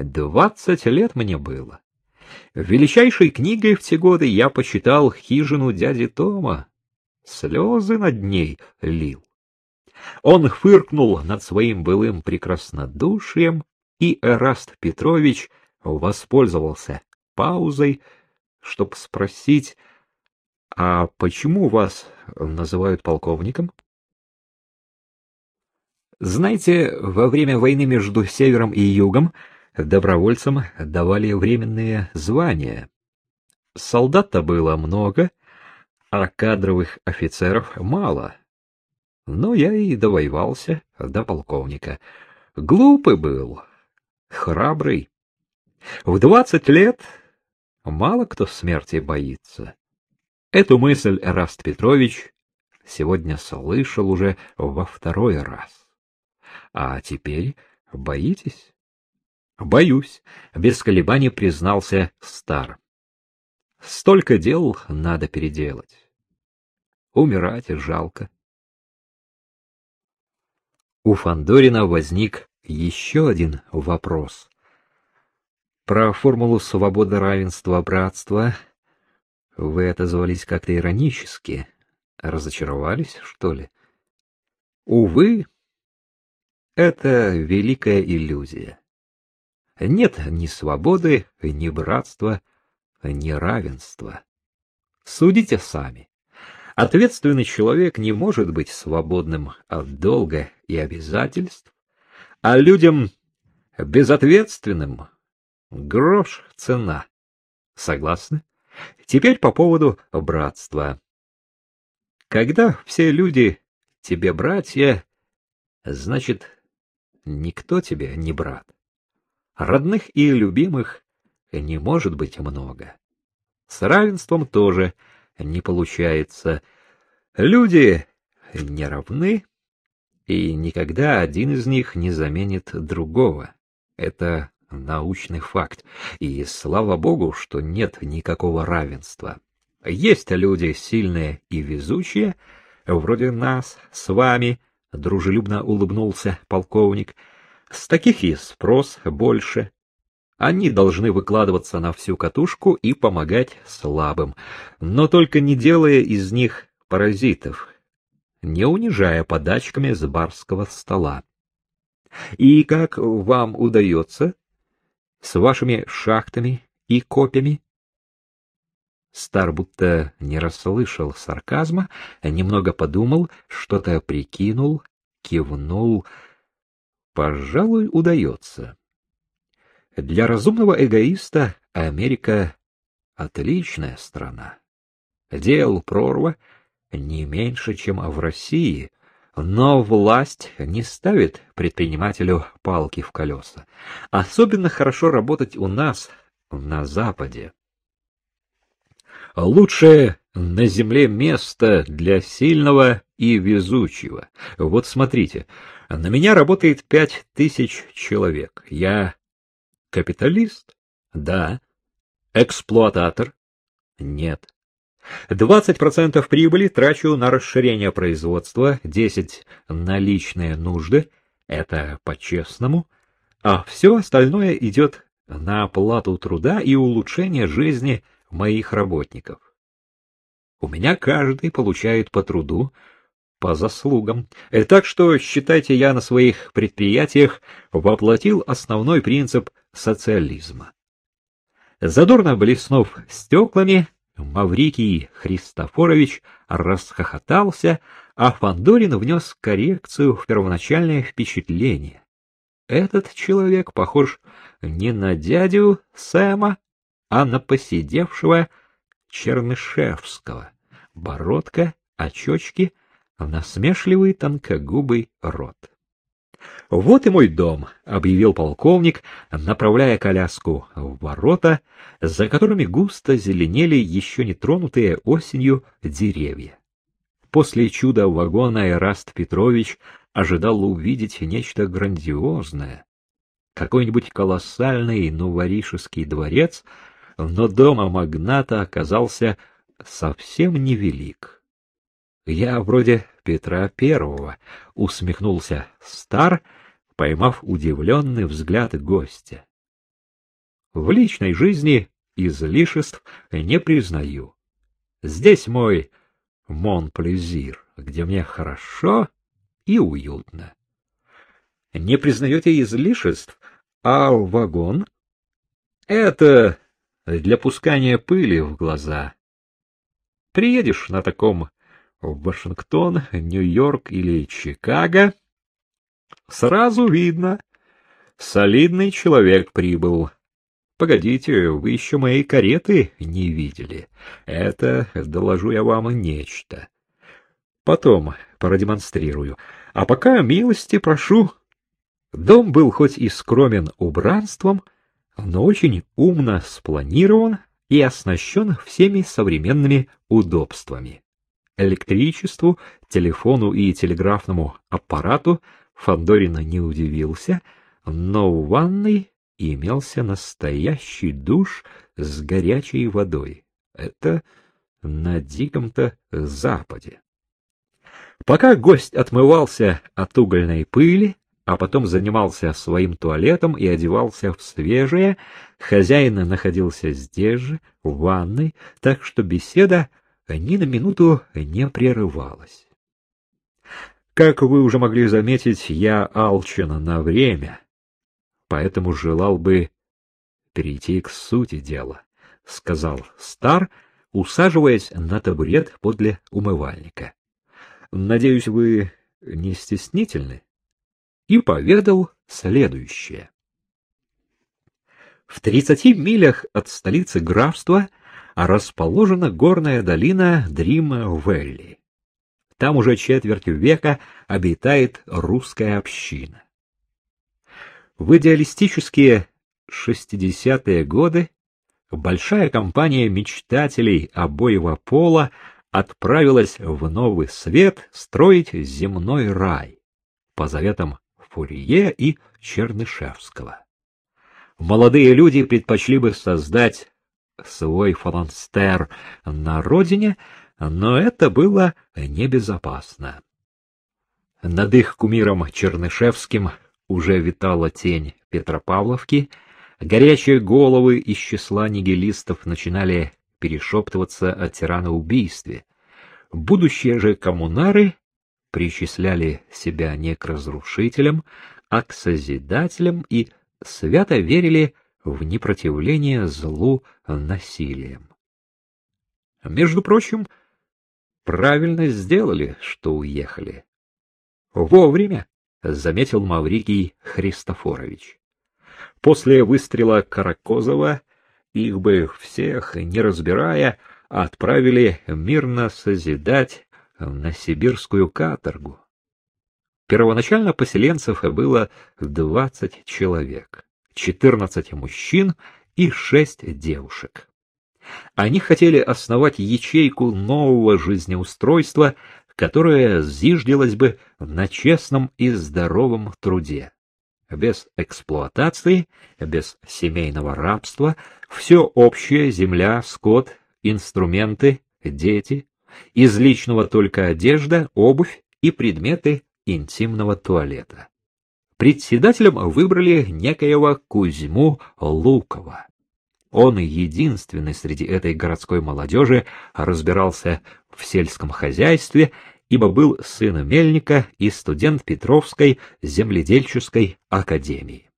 Двадцать лет мне было. Величайшей книгой в те годы я почитал хижину дяди Тома. Слезы над ней лил. Он фыркнул над своим былым прекраснодушием, и Эраст Петрович воспользовался паузой, чтобы спросить, а почему вас называют полковником? Знаете, во время войны между Севером и Югом добровольцам давали временные звания. Солдат-то было много, а кадровых офицеров мало. Но я и довоевался до полковника. Глупый был, храбрый. В двадцать лет мало кто смерти боится. Эту мысль Эраст Петрович сегодня слышал уже во второй раз. А теперь боитесь? Боюсь, без колебаний признался Стар. Столько дел надо переделать. Умирать жалко. У Фандорина возник еще один вопрос. Про формулу свободы, равенства, братства вы отозвались как-то иронически. Разочаровались, что ли? Увы, это великая иллюзия. Нет ни свободы, ни братства, ни равенства. Судите сами. Ответственный человек не может быть свободным от долга и обязательств, а людям безответственным грош цена. Согласны? Теперь по поводу братства. Когда все люди тебе братья, значит, никто тебе не брат. Родных и любимых не может быть много. С равенством тоже не получается. Люди не равны, и никогда один из них не заменит другого. Это научный факт, и слава богу, что нет никакого равенства. Есть люди сильные и везучие, вроде нас с вами, дружелюбно улыбнулся полковник, — с таких и спрос больше. Они должны выкладываться на всю катушку и помогать слабым, но только не делая из них паразитов, не унижая подачками с барского стола. И как вам удается? С вашими шахтами и копьями? Стар будто не расслышал сарказма, немного подумал, что-то прикинул, кивнул — пожалуй, удается. Для разумного эгоиста Америка — отличная страна. Дел прорва не меньше, чем в России, но власть не ставит предпринимателю палки в колеса. Особенно хорошо работать у нас, на Западе. Лучшее на земле место для сильного и везучего. Вот смотрите, на меня работает пять тысяч человек. Я капиталист? Да. Эксплуататор? Нет. Двадцать процентов прибыли трачу на расширение производства, десять на личные нужды, это по-честному, а все остальное идет на оплату труда и улучшение жизни моих работников. У меня каждый получает по труду, по заслугам. Э, так что, считайте, я на своих предприятиях воплотил основной принцип социализма. Задорно блеснув стеклами, Маврикий Христофорович расхохотался, а Фандорин внес коррекцию в первоначальное впечатление. Этот человек похож не на дядю Сэма, а на посидевшего Чернышевского. Бородка, очечки, насмешливый тонкогубый рот. «Вот и мой дом», — объявил полковник, направляя коляску в ворота, за которыми густо зеленели еще не тронутые осенью деревья. После чуда вагона Эраст Петрович ожидал увидеть нечто грандиозное, какой-нибудь колоссальный новоришеский дворец, но дома магната оказался совсем невелик. Я вроде Петра Первого, усмехнулся Стар, поймав удивленный взгляд гостя. В личной жизни излишеств не признаю. Здесь мой Монплезир, где мне хорошо и уютно. Не признаете излишеств, а вагон? Это для пускания пыли в глаза. Приедешь на таком в Вашингтон, Нью-Йорк или Чикаго, сразу видно, солидный человек прибыл. Погодите, вы еще моей кареты не видели. Это, доложу я вам, нечто. Потом продемонстрирую. А пока милости прошу. Дом был хоть и скромен убранством, но очень умно спланирован и оснащен всеми современными удобствами. Электричеству, телефону и телеграфному аппарату Фандорин не удивился, но в ванной имелся настоящий душ с горячей водой. Это на диком-то западе. Пока гость отмывался от угольной пыли, а потом занимался своим туалетом и одевался в свежее, хозяин находился здесь же, в ванной, так что беседа ни на минуту не прерывалась. Как вы уже могли заметить, я алчен на время, поэтому желал бы перейти к сути дела, — сказал Стар, усаживаясь на табурет подле умывальника. — Надеюсь, вы не стеснительны? И поведал следующее. В тридцати милях от столицы графства расположена горная долина Дрима-Велли. Там уже четверть века обитает русская община. В идеалистические 60-е годы большая компания мечтателей обоего пола отправилась в новый свет строить земной рай по заветам Фурье и Чернышевского. Молодые люди предпочли бы создать свой фаланстер на родине, но это было небезопасно. Над их кумиром Чернышевским уже витала тень Петропавловки, горячие головы из числа нигилистов начинали перешептываться о тираноубийстве. Будущие же коммунары причисляли себя не к разрушителям, а к созидателям и свято верили в непротивление злу насилием. Между прочим, правильно сделали, что уехали. Вовремя. — заметил Маврикий Христофорович. После выстрела Каракозова их бы всех, не разбирая, отправили мирно созидать на сибирскую каторгу. Первоначально поселенцев было двадцать человек, четырнадцать мужчин и шесть девушек. Они хотели основать ячейку нового жизнеустройства которая зиждилась бы на честном и здоровом труде. Без эксплуатации, без семейного рабства, все общее — земля, скот, инструменты, дети, из личного только одежда, обувь и предметы интимного туалета. Председателем выбрали некоего Кузьму Лукова. Он единственный среди этой городской молодежи разбирался в сельском хозяйстве, ибо был сын мельника и студент Петровской земледельческой академии.